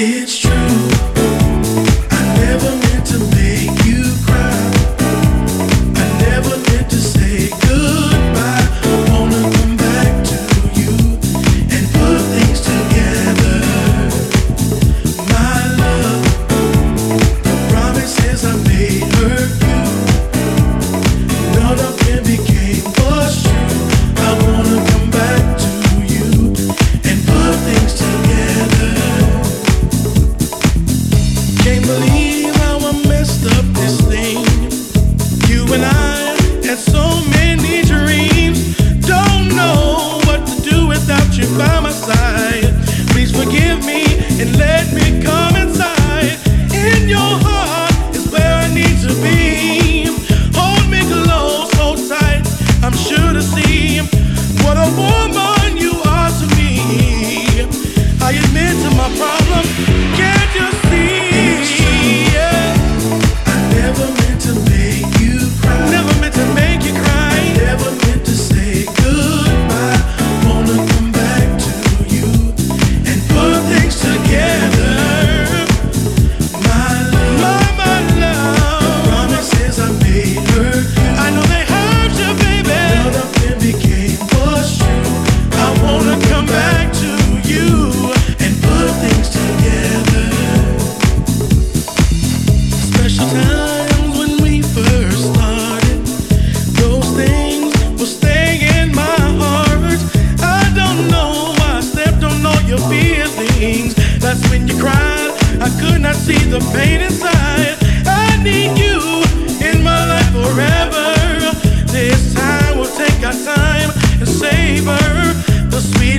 itch when I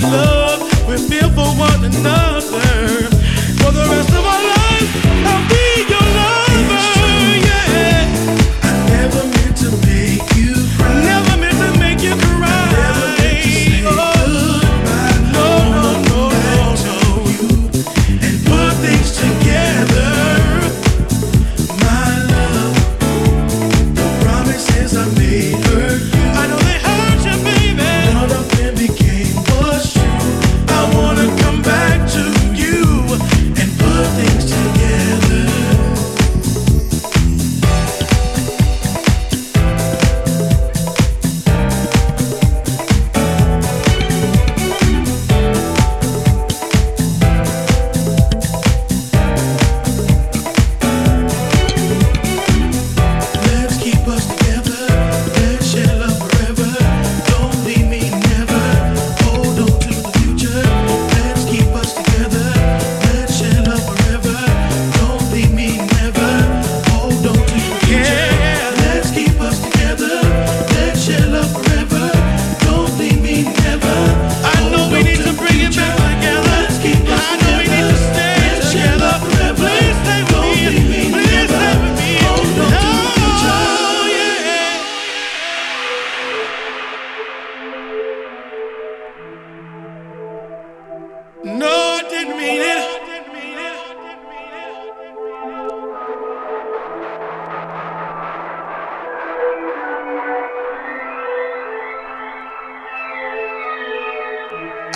love, we feel for one another.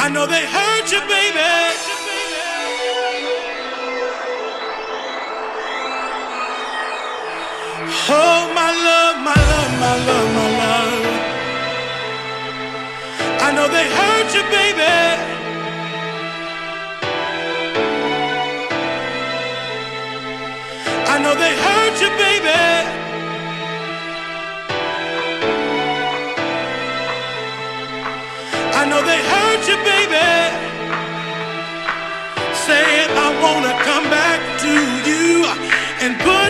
I know they hurt you, baby. Oh, my love, my love, my love, my love. I know they hurt you, baby. I know they hurt you, baby. and put